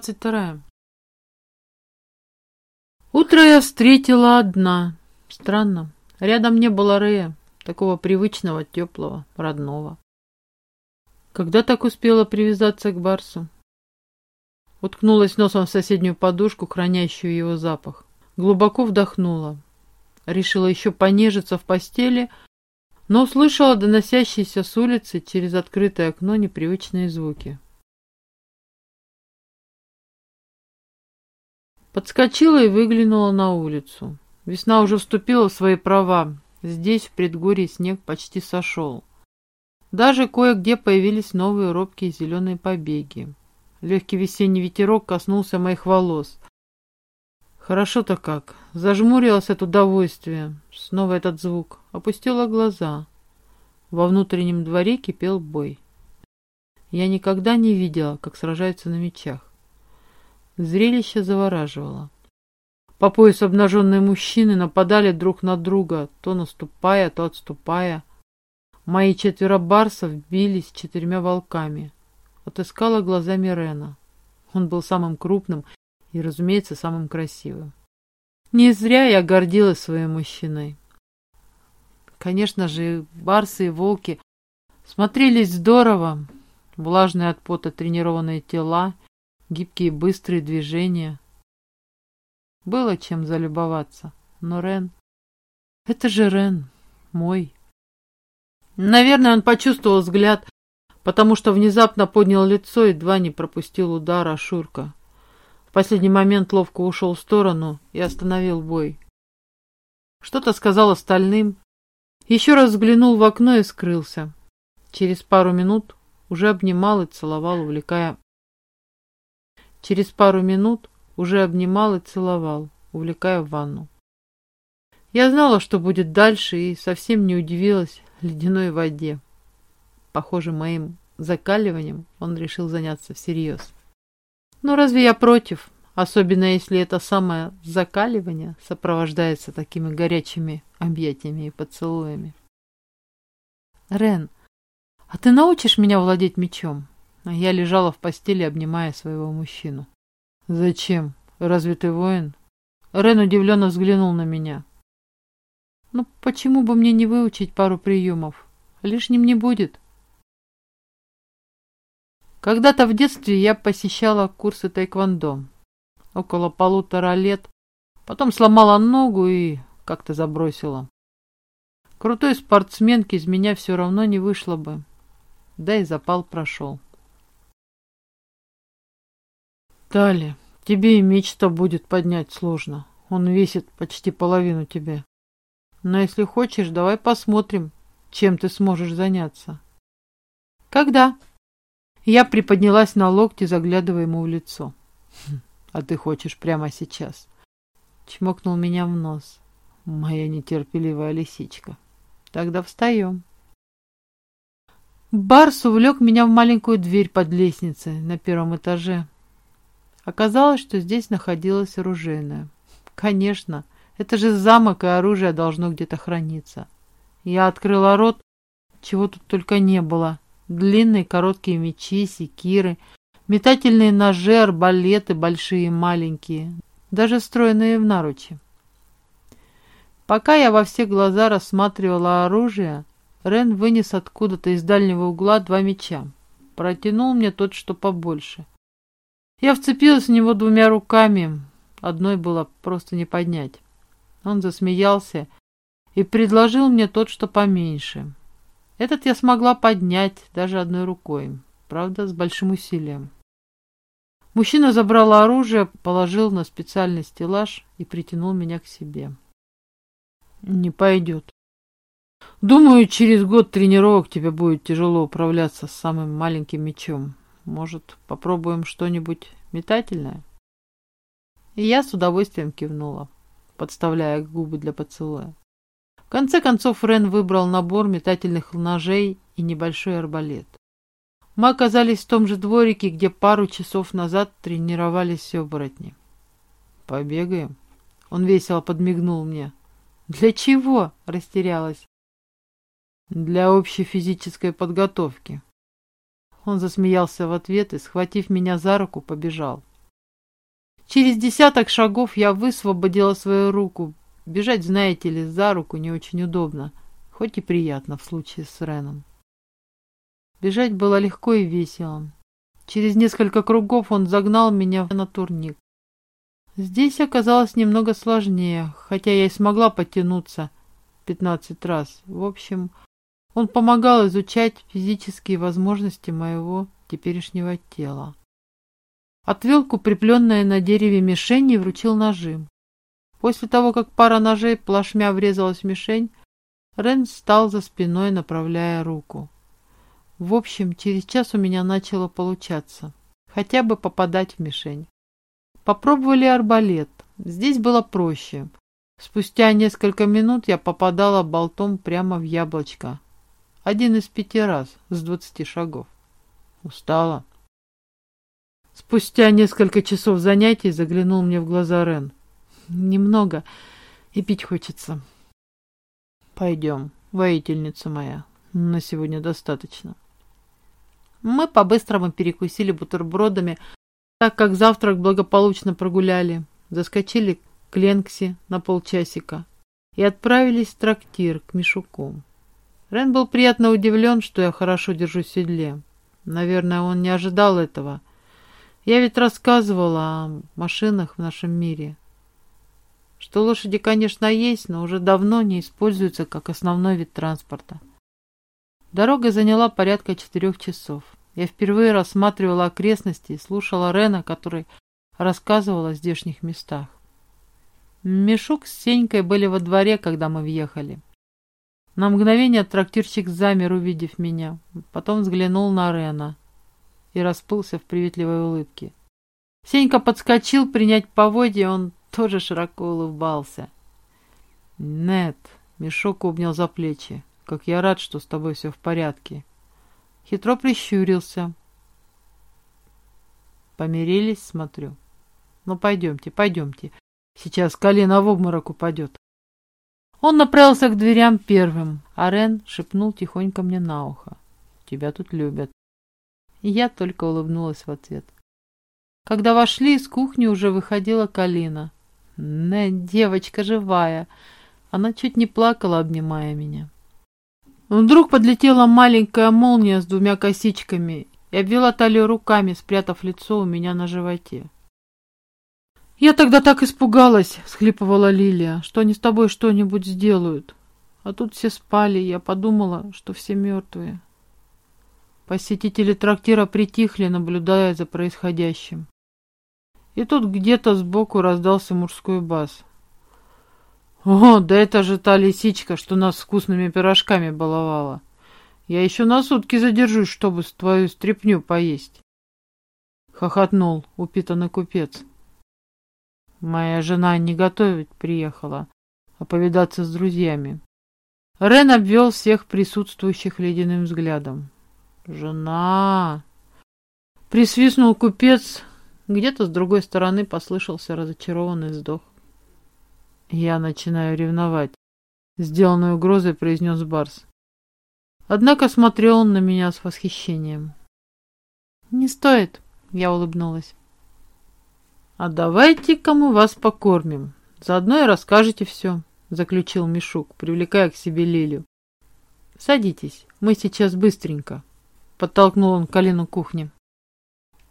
Глава двадцать вторая. Утро я встретила одна. Странно. Рядом не было Рея, такого привычного, теплого, родного. Когда так успела привязаться к Барсу? Уткнулась носом в соседнюю подушку, хранящую его запах. Глубоко вдохнула. Решила еще понежиться в постели, но услышала доносящиеся с улицы через открытое окно непривычные звуки. Подскочила и выглянула на улицу. Весна уже вступила в свои права. Здесь, в предгорье, снег почти сошел. Даже кое-где появились новые робкие зеленые побеги. Легкий весенний ветерок коснулся моих волос. Хорошо-то как. Зажмурилась от удовольствия. Снова этот звук. Опустила глаза. Во внутреннем дворе кипел бой. Я никогда не видела, как сражаются на мечах. Зрелище завораживало. По пояс обнаженные мужчины нападали друг на друга, то наступая, то отступая. Мои четверо барсов бились четырьмя волками. Отыскала глазами Рена. Он был самым крупным и, разумеется, самым красивым. Не зря я гордилась своим мужчиной. Конечно же, барсы и волки смотрелись здорово. Влажные от пота тренированные тела — гибкие быстрые движения. Было чем залюбоваться, но Рен... Это же Рен, мой. Наверное, он почувствовал взгляд, потому что внезапно поднял лицо и едва не пропустил удар Ашурка. В последний момент ловко ушел в сторону и остановил бой. Что-то сказал остальным, еще раз взглянул в окно и скрылся. Через пару минут уже обнимал и целовал, увлекая Через пару минут уже обнимал и целовал, увлекая в ванну. Я знала, что будет дальше, и совсем не удивилась ледяной воде. Похоже, моим закаливанием он решил заняться всерьез. Но разве я против, особенно если это самое закаливание сопровождается такими горячими объятиями и поцелуями? Рен, а ты научишь меня владеть мечом? А я лежала в постели, обнимая своего мужчину. «Зачем? Разве ты воин?» Рен удивленно взглянул на меня. «Ну, почему бы мне не выучить пару приемов? Лишним не будет». Когда-то в детстве я посещала курсы тайквондо. Около полутора лет. Потом сломала ногу и как-то забросила. Крутой спортсменки из меня все равно не вышло бы. Да и запал прошел. Тали, тебе и меч-то будет поднять сложно. Он весит почти половину тебя. Но если хочешь, давай посмотрим, чем ты сможешь заняться. Когда? Я приподнялась на локте, заглядывая ему в лицо. «Хм, а ты хочешь прямо сейчас? Чмокнул меня в нос. Моя нетерпеливая лисичка. Тогда встаем. Барс увлек меня в маленькую дверь под лестницей на первом этаже. Оказалось, что здесь находилась оружейная. Конечно, это же замок, и оружие должно где-то храниться. Я открыла рот, чего тут только не было. Длинные короткие мечи, секиры, метательные ножи, арбалеты, большие и маленькие, даже встроенные в наручи. Пока я во все глаза рассматривала оружие, Рен вынес откуда-то из дальнего угла два меча. Протянул мне тот, что побольше. Я вцепилась в него двумя руками. Одной было просто не поднять. Он засмеялся и предложил мне тот, что поменьше. Этот я смогла поднять даже одной рукой, правда, с большим усилием. Мужчина забрал оружие, положил на специальный стеллаж и притянул меня к себе. Не пойдет. Думаю, через год тренировок тебе будет тяжело управляться с самым маленьким мечом. Может, попробуем что-нибудь метательное? И я с удовольствием кивнула, подставляя губы для поцелуя. В конце концов Рен выбрал набор метательных ножей и небольшой арбалет. Мы оказались в том же дворике, где пару часов назад тренировались оборотни. «Побегаем?» Он весело подмигнул мне. «Для чего?» – растерялась. «Для общей физической подготовки», он засмеялся в ответ и, схватив меня за руку, побежал. Через десяток шагов я высвободила свою руку. Бежать, знаете ли, за руку не очень удобно, хоть и приятно в случае с Реном. Бежать было легко и весело. Через несколько кругов он загнал меня на турник. Здесь оказалось немного сложнее, хотя я и смогла подтянуться пятнадцать раз. В общем, он помогал изучать физические возможности моего теперешнего тела. Отвел к укрепленной на дереве мишени и вручил ножи. После того, как пара ножей плашмя врезалась в мишень, Рен встал за спиной, направляя руку. В общем, через час у меня начало получаться. Хотя бы попадать в мишень. Попробовали арбалет. Здесь было проще. Спустя несколько минут я попадала болтом прямо в яблочко. Один из пяти раз с двадцати шагов. Устала. Спустя несколько часов занятий заглянул мне в глаза Рен. Немного, и пить хочется. Пойдем, воительница моя, на сегодня достаточно. Мы по-быстрому перекусили бутербродами, так как завтрак благополучно прогуляли, заскочили к Ленкси на полчасика и отправились в трактир к Мишуку. Рен был приятно удивлен, что я хорошо держусь в седле. Наверное, он не ожидал этого. Я ведь рассказывала о машинах в нашем мире. Что лошади, конечно, есть, но уже давно не используются как основной вид транспорта. Дорога заняла порядка четырех часов. Я впервые рассматривала окрестности и слушала Рена, который рассказывал о здешних местах. Мешок с Сенькой были во дворе, когда мы въехали. На мгновение трактирщик замер, увидев меня. Потом взглянул на Рена и расплылся в приветливой улыбке. Сенька подскочил принять поводья, он тоже широко улыбался. «Нет», — мешок обнял за плечи, — «как я рад, что с тобой все в порядке. Хитро прищурился. Помирились, смотрю. Ну, пойдемте, пойдемте. Сейчас колено в обморок упадет. Он направился к дверям первым, а Рен шепнул тихонько мне на ухо. Тебя тут любят. Я только улыбнулась в ответ. Когда вошли, из кухни уже выходила Калина. Не, девочка живая. Она чуть не плакала, обнимая меня. Вдруг подлетела маленькая молния с двумя косичками и обвела талию руками, спрятав лицо у меня на животе. «Я тогда так испугалась», — схлипывала Лилия, — «что они с тобой что-нибудь сделают. А тут все спали, я подумала, что все мертвые». Посетители трактира притихли, наблюдая за происходящим. И тут где-то сбоку раздался мужской бас. О, да это же та лисичка, что нас вкусными пирожками баловала. Я еще на сутки задержусь, чтобы твою стряпню поесть. Хохотнул упитанный купец. Моя жена не готовить приехала, а повидаться с друзьями. Рен обвел всех присутствующих ледяным взглядом. «Жена!» Присвистнул купец. Где-то с другой стороны послышался разочарованный вздох. «Я начинаю ревновать», — сделанной угрозой произнес Барс. Однако смотрел он на меня с восхищением. «Не стоит», — я улыбнулась. «А давайте-ка мы вас покормим. Заодно и расскажете все», — заключил Мишук, привлекая к себе Лилю. «Садитесь, мы сейчас быстренько», — подтолкнул он Калину кухне.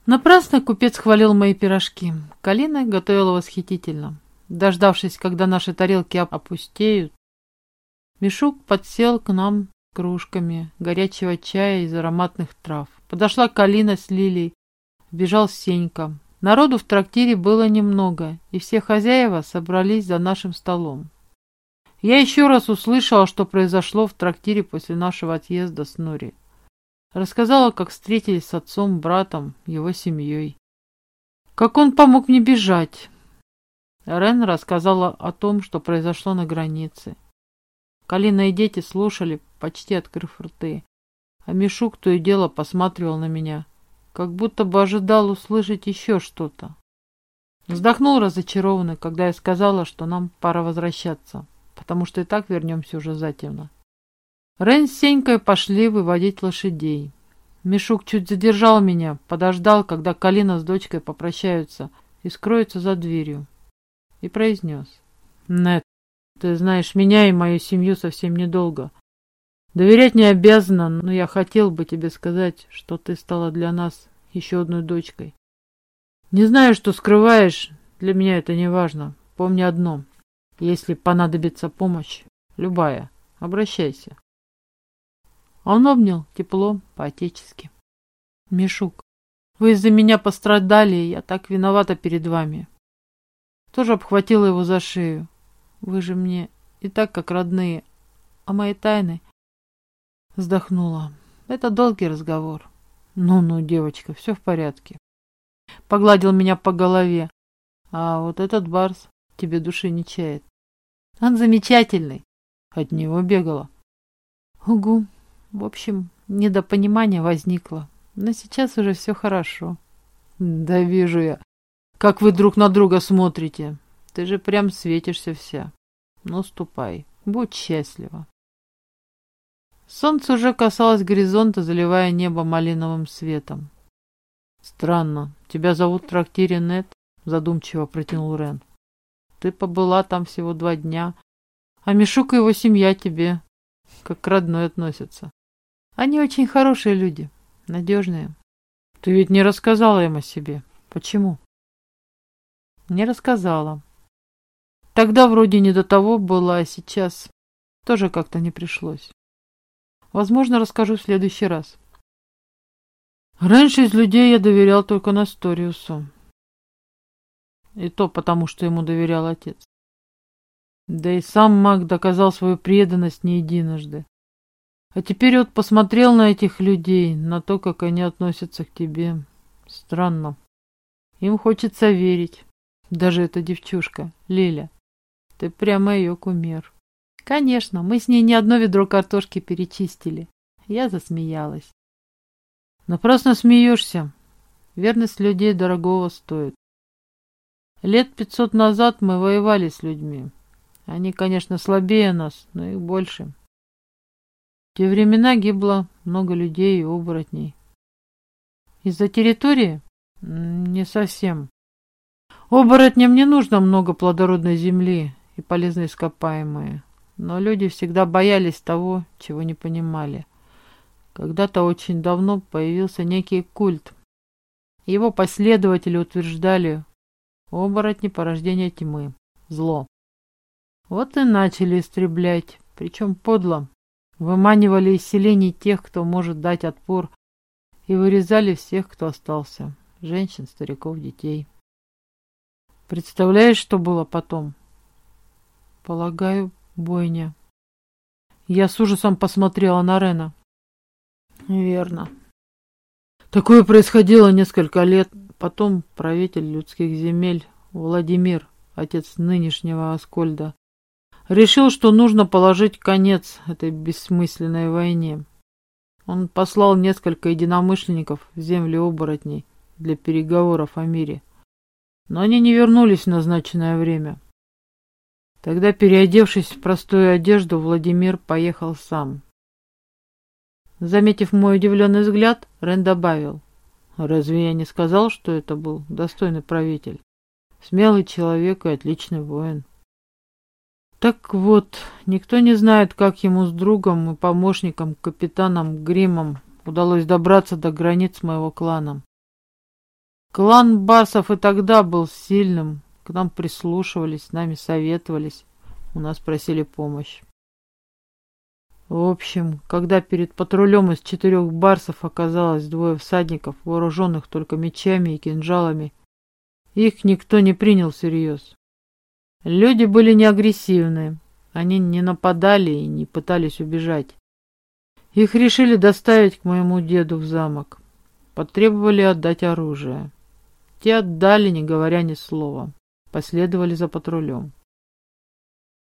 Напрасно купец хвалил мои пирожки. Калина готовила восхитительно. Дождавшись, когда наши тарелки опустеют, Мишук подсел к нам кружками горячего чая из ароматных трав. Подошла Калина с Лилией, бежал Сенька. Народу в трактире было немного, и все хозяева собрались за нашим столом. Я еще раз услышала, что произошло в трактире после нашего отъезда с Нори. Рассказала, как встретились с отцом, братом, его семьей. Как он помог мне бежать, Рен рассказала о том, что произошло на границе. Калина и дети слушали, почти открыв рты. А Мишук то и дело посматривал на меня, как будто бы ожидал услышать еще что-то. Вздохнул разочарованно, когда я сказала, что нам пора возвращаться, потому что и так вернемся уже затемно. Рен с Сенькой пошли выводить лошадей. Мишук чуть задержал меня, подождал, когда Калина с дочкой попрощаются – и скроется за дверью. И произнес. Нет, ты знаешь меня и мою семью совсем недолго. Доверять не обязана, но я хотел бы тебе сказать, что ты стала для нас еще одной дочкой. Не знаю, что скрываешь, для меня это не важно. Помни одно. Если понадобится помощь, любая, обращайся. Он обнял тепло, по-отечески. Мишук, вы из-за меня пострадали, я так виновата перед вами. Тоже обхватила его за шею. Вы же мне и так как родные, а мои тайны... Вздохнула. Это долгий разговор. Ну-ну, девочка, все в порядке. Погладил меня по голове. А вот этот барс тебе души не чает. Он замечательный. От него бегала. Угу. В общем, недопонимание возникло. Но сейчас уже все хорошо. Да вижу я, как вы друг на друга смотрите. Ты же прям светишься вся. Ну, ступай, будь счастлива. Солнце уже касалось горизонта, заливая небо малиновым светом. «Странно. Тебя зовут в трактире Нет?» — задумчиво протянул Рен. «Ты побыла там всего два дня, а Мишук и его семья тебе как к родной относятся. Они очень хорошие люди, надежные. Ты ведь не рассказала им о себе. Почему?» «Не рассказала. Тогда вроде не до того было, а сейчас тоже как-то не пришлось. Возможно, расскажу в следующий раз. Раньше из людей я доверял только Насториусу. И то потому, что ему доверял отец. Да и сам маг доказал свою преданность не единожды. А теперь вот посмотрел на этих людей, на то, как они относятся к тебе. Странно. Им хочется верить. Даже эта девчушка, Лиля. Ты прямо ее кумир. Конечно, мы с ней не одно ведро картошки перечистили. Я засмеялась. Напрасно смеешься. Верность людей дорогого стоит. Лет пятьсот назад мы воевали с людьми. Они, конечно, слабее нас, но их больше. В те времена гибло много людей и оборотней. Из-за территории? Не совсем. Оборотням не нужно много плодородной земли и полезные ископаемые. Но люди всегда боялись того, чего не понимали. Когда-то очень давно появился некий культ. Его последователи утверждали оборотни порождения тьмы, зло. Вот и начали истреблять, причем подло. Выманивали из селений тех, кто может дать отпор, и вырезали всех, кто остался. Женщин, стариков, детей. Представляешь, что было потом? Полагаю, бойня. Я с ужасом посмотрела на Рена. Верно. Такое происходило несколько лет. Потом правитель людских земель Владимир, отец нынешнего Аскольда, решил, что нужно положить конец этой бессмысленной войне. Он послал несколько единомышленников в земли оборотней для переговоров о мире. Но они не вернулись в назначенное время. Тогда, переодевшись в простую одежду, Владимир поехал сам. Заметив мой удивленный взгляд, Рен добавил. «Разве я не сказал, что это был достойный правитель? Смелый человек и отличный воин». Так вот, никто не знает, как ему с другом и помощником, капитаном Гримом, удалось добраться до границ моего клана. Клан Басов и тогда был сильным, к нам прислушивались, с нами советовались, у нас просили помощь. В общем, когда перед патрулем из четырех барсов оказалось двое всадников, вооруженных только мечами и кинжалами, их никто не принял всерьез. Люди были не агрессивны, они не нападали и не пытались убежать. Их решили доставить к моему деду в замок. Потребовали отдать оружие. Те отдали, не говоря ни слова последовали за патрулем.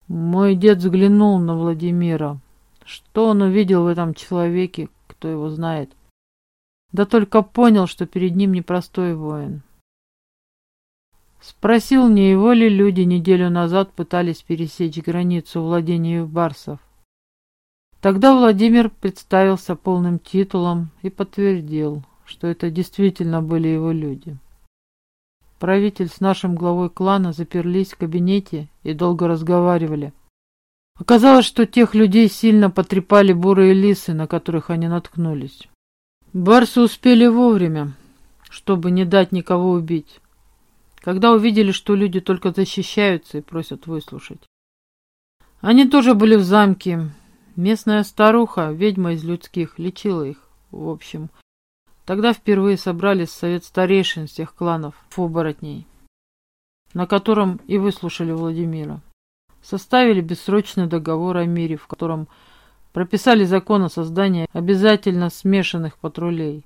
Мой дед взглянул на Владимира. Что он увидел в этом человеке, кто его знает? Да только понял, что перед ним непростой воин. Спросил, не его ли люди неделю назад пытались пересечь границу владения барсов. Тогда Владимир представился полным титулом и подтвердил, что это действительно были его люди. Правитель с нашим главой клана заперлись в кабинете и долго разговаривали. Оказалось, что тех людей сильно потрепали бурые лисы, на которых они наткнулись. Барсы успели вовремя, чтобы не дать никого убить. Когда увидели, что люди только защищаются и просят выслушать. Они тоже были в замке. Местная старуха, ведьма из людских, лечила их, в общем. Тогда впервые собрались совет старейшин всех кланов оборотней, на котором и выслушали Владимира составили бессрочный договор о мире, в котором прописали закон о создании обязательно смешанных патрулей.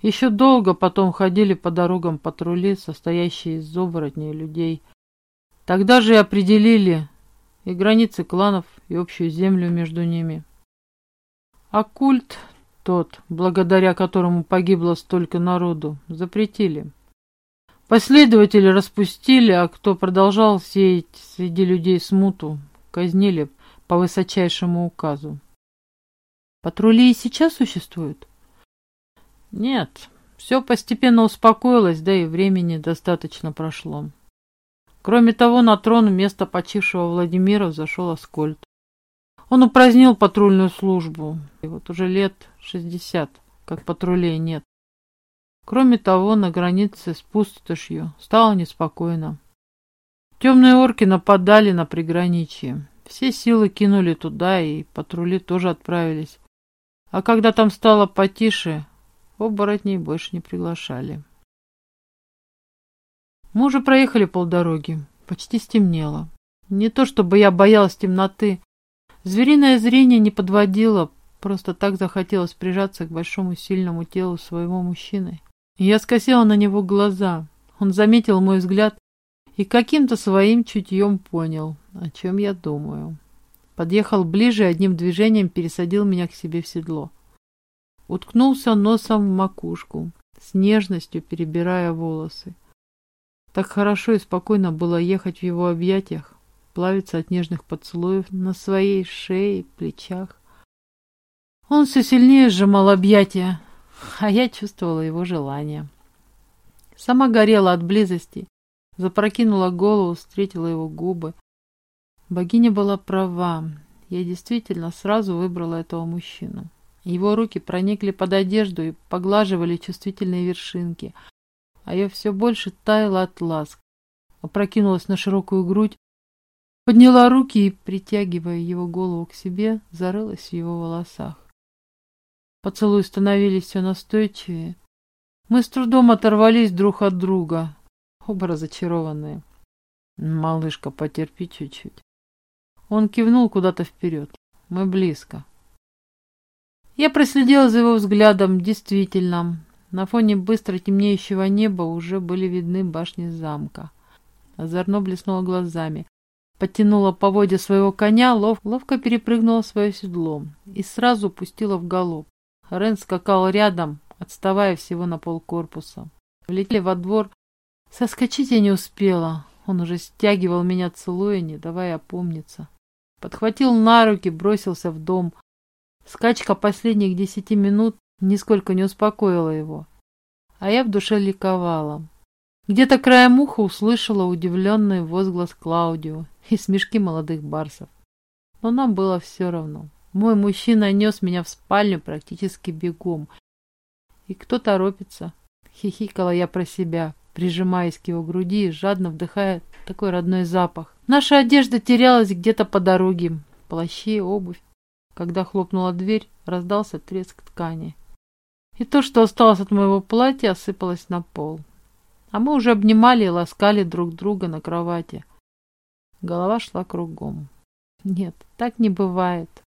Еще долго потом ходили по дорогам патрули, состоящие из оборотней людей. Тогда же и определили и границы кланов, и общую землю между ними. А культ тот, благодаря которому погибло столько народу, запретили. Последователи распустили, а кто продолжал сеять среди людей смуту, казнили по высочайшему указу. Патрули и сейчас существуют? Нет, все постепенно успокоилось, да и времени достаточно прошло. Кроме того, на трон вместо почившего Владимира зашел Аскольд. Он упразднил патрульную службу. И вот уже лет шестьдесят, как патрулей нет. Кроме того, на границе с пустошью стало неспокойно. Темные орки нападали на приграничье. Все силы кинули туда, и патрули тоже отправились. А когда там стало потише, оборотней больше не приглашали. Мы уже проехали полдороги. Почти стемнело. Не то чтобы я боялась темноты. Звериное зрение не подводило, просто так захотелось прижаться к большому сильному телу своего мужчины. Я скосила на него глаза. Он заметил мой взгляд и каким-то своим чутьем понял, о чем я думаю. Подъехал ближе и одним движением пересадил меня к себе в седло. Уткнулся носом в макушку, с нежностью перебирая волосы. Так хорошо и спокойно было ехать в его объятиях, плавиться от нежных поцелуев на своей шее и плечах. Он все сильнее сжимал объятия, а я чувствовала его желание. Сама горела от близости, запрокинула голову, встретила его губы. Богиня была права, я действительно сразу выбрала этого мужчину. Его руки проникли под одежду и поглаживали чувствительные вершинки, а я все больше таяла от ласк. Опрокинулась на широкую грудь, подняла руки и, притягивая его голову к себе, зарылась в его волосах. Поцелуи становились все настойчивее. Мы с трудом оторвались друг от друга, оба разочарованные. Малышка, потерпи чуть-чуть. Он кивнул куда-то вперед. Мы близко. Я проследила за его взглядом. Действительно, на фоне быстро темнеющего неба уже были видны башни замка. Озорно блеснула глазами. Подтянула поводья своего коня, лов, ловко перепрыгнула свое седло и сразу пустила в галоп. Рен скакал рядом, отставая всего на полкорпуса. Влетели во двор. Соскочить я не успела. Он уже стягивал меня, целуя, не давая опомниться. Подхватил на руки, бросился в дом. Скачка последних десяти минут нисколько не успокоила его. А я в душе ликовала. Где-то краем уха услышала удивленный возглас Клаудио и смешки молодых барсов. Но нам было все равно. Мой мужчина нес меня в спальню практически бегом. И кто торопится? Хихикала я про себя, прижимаясь к его груди и жадно вдыхая такой родной запах. Наша одежда терялась где-то по дороге. Плащи, обувь. Когда хлопнула дверь, раздался треск ткани. И то, что осталось от моего платья, осыпалось на пол. А мы уже обнимали и ласкали друг друга на кровати. Голова шла кругом. Нет, так не бывает.